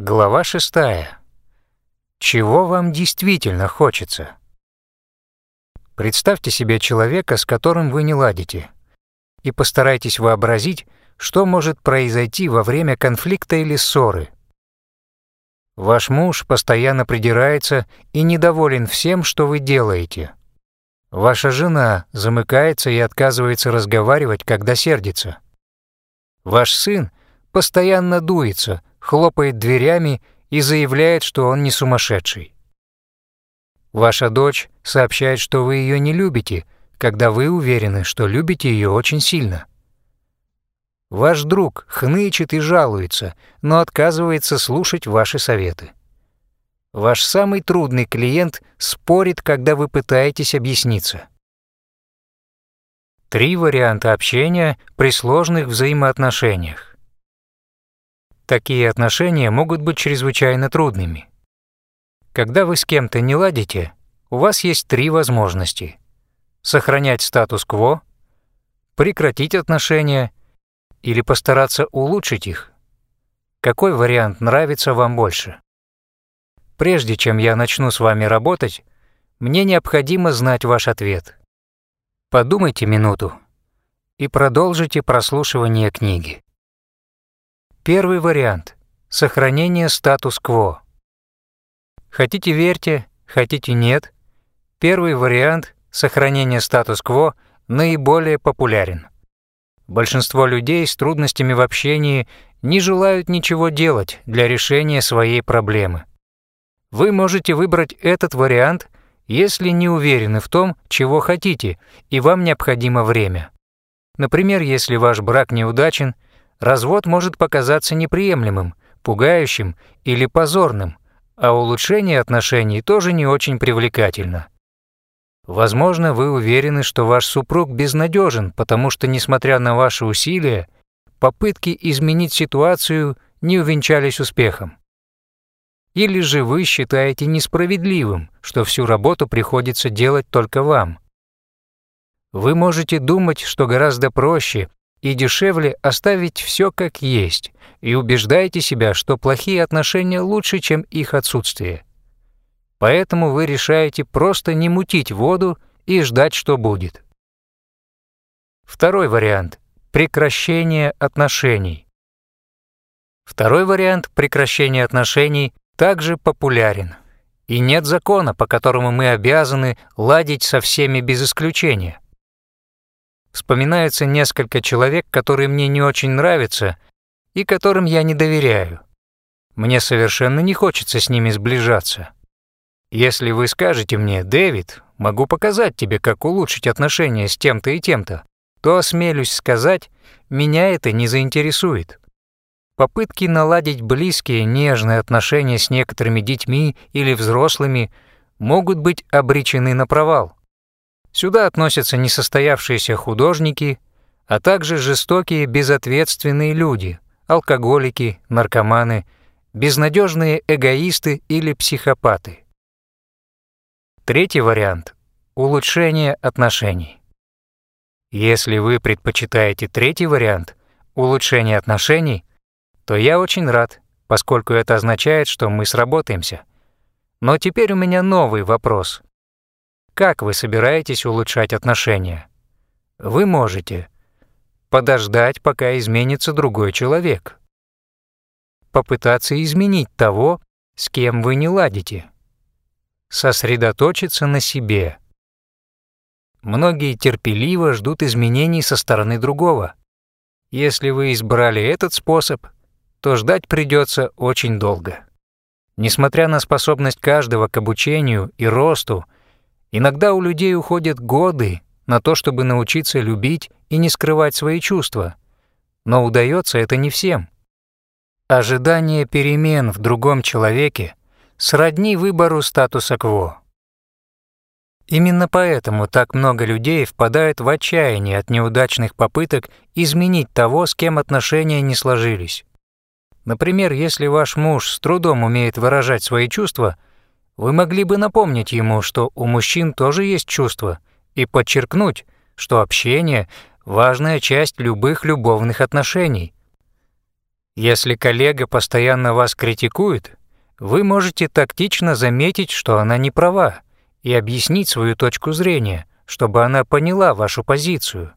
Глава 6. Чего вам действительно хочется? Представьте себе человека, с которым вы не ладите, и постарайтесь вообразить, что может произойти во время конфликта или ссоры. Ваш муж постоянно придирается и недоволен всем, что вы делаете. Ваша жена замыкается и отказывается разговаривать, когда сердится. Ваш сын постоянно дуется, хлопает дверями и заявляет, что он не сумасшедший. Ваша дочь сообщает, что вы ее не любите, когда вы уверены, что любите ее очень сильно. Ваш друг хнычет и жалуется, но отказывается слушать ваши советы. Ваш самый трудный клиент спорит, когда вы пытаетесь объясниться. Три варианта общения при сложных взаимоотношениях. Такие отношения могут быть чрезвычайно трудными. Когда вы с кем-то не ладите, у вас есть три возможности. Сохранять статус-кво, прекратить отношения или постараться улучшить их. Какой вариант нравится вам больше? Прежде чем я начну с вами работать, мне необходимо знать ваш ответ. Подумайте минуту и продолжите прослушивание книги. Первый вариант — сохранение статус-кво. Хотите верьте, хотите нет, первый вариант — сохранение статус-кво наиболее популярен. Большинство людей с трудностями в общении не желают ничего делать для решения своей проблемы. Вы можете выбрать этот вариант, если не уверены в том, чего хотите, и вам необходимо время. Например, если ваш брак неудачен — развод может показаться неприемлемым, пугающим или позорным, а улучшение отношений тоже не очень привлекательно. Возможно, вы уверены, что ваш супруг безнадежен, потому что, несмотря на ваши усилия, попытки изменить ситуацию не увенчались успехом. Или же вы считаете несправедливым, что всю работу приходится делать только вам. Вы можете думать, что гораздо проще и дешевле оставить все как есть, и убеждайте себя, что плохие отношения лучше, чем их отсутствие. Поэтому вы решаете просто не мутить воду и ждать, что будет. Второй вариант — прекращение отношений. Второй вариант прекращения отношений также популярен. И нет закона, по которому мы обязаны ладить со всеми без исключения. Вспоминается несколько человек, которые мне не очень нравятся и которым я не доверяю. Мне совершенно не хочется с ними сближаться. Если вы скажете мне, «Дэвид, могу показать тебе, как улучшить отношения с тем-то и тем-то», то осмелюсь сказать, меня это не заинтересует. Попытки наладить близкие, нежные отношения с некоторыми детьми или взрослыми могут быть обречены на провал. Сюда относятся несостоявшиеся художники, а также жестокие безответственные люди, алкоголики, наркоманы, безнадежные эгоисты или психопаты. Третий вариант — улучшение отношений. Если вы предпочитаете третий вариант — улучшение отношений, то я очень рад, поскольку это означает, что мы сработаемся. Но теперь у меня новый вопрос — как вы собираетесь улучшать отношения? Вы можете подождать, пока изменится другой человек. Попытаться изменить того, с кем вы не ладите. Сосредоточиться на себе. Многие терпеливо ждут изменений со стороны другого. Если вы избрали этот способ, то ждать придется очень долго. Несмотря на способность каждого к обучению и росту, Иногда у людей уходят годы на то, чтобы научиться любить и не скрывать свои чувства. Но удается это не всем. Ожидание перемен в другом человеке сродни выбору статуса кво. Именно поэтому так много людей впадают в отчаяние от неудачных попыток изменить того, с кем отношения не сложились. Например, если ваш муж с трудом умеет выражать свои чувства – вы могли бы напомнить ему, что у мужчин тоже есть чувства, и подчеркнуть, что общение — важная часть любых любовных отношений. Если коллега постоянно вас критикует, вы можете тактично заметить, что она не права, и объяснить свою точку зрения, чтобы она поняла вашу позицию.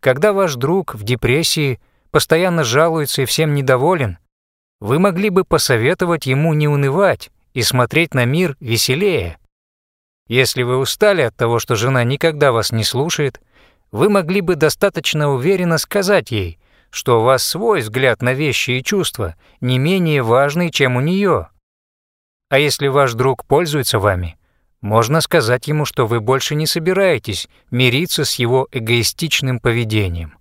Когда ваш друг в депрессии постоянно жалуется и всем недоволен, вы могли бы посоветовать ему не унывать и смотреть на мир веселее. Если вы устали от того, что жена никогда вас не слушает, вы могли бы достаточно уверенно сказать ей, что у вас свой взгляд на вещи и чувства не менее важный, чем у нее. А если ваш друг пользуется вами, можно сказать ему, что вы больше не собираетесь мириться с его эгоистичным поведением.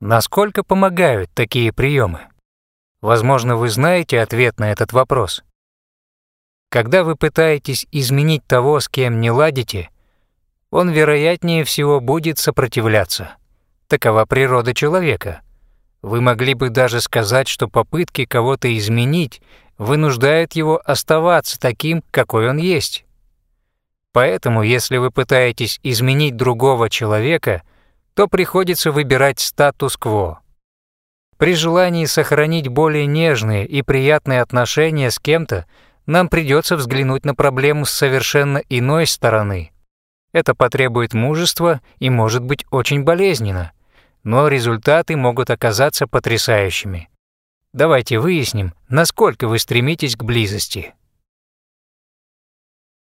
Насколько помогают такие приемы? Возможно, вы знаете ответ на этот вопрос. Когда вы пытаетесь изменить того, с кем не ладите, он, вероятнее всего, будет сопротивляться. Такова природа человека. Вы могли бы даже сказать, что попытки кого-то изменить вынуждают его оставаться таким, какой он есть. Поэтому, если вы пытаетесь изменить другого человека, то приходится выбирать статус-кво. При желании сохранить более нежные и приятные отношения с кем-то, нам придется взглянуть на проблему с совершенно иной стороны. Это потребует мужества и может быть очень болезненно, но результаты могут оказаться потрясающими. Давайте выясним, насколько вы стремитесь к близости.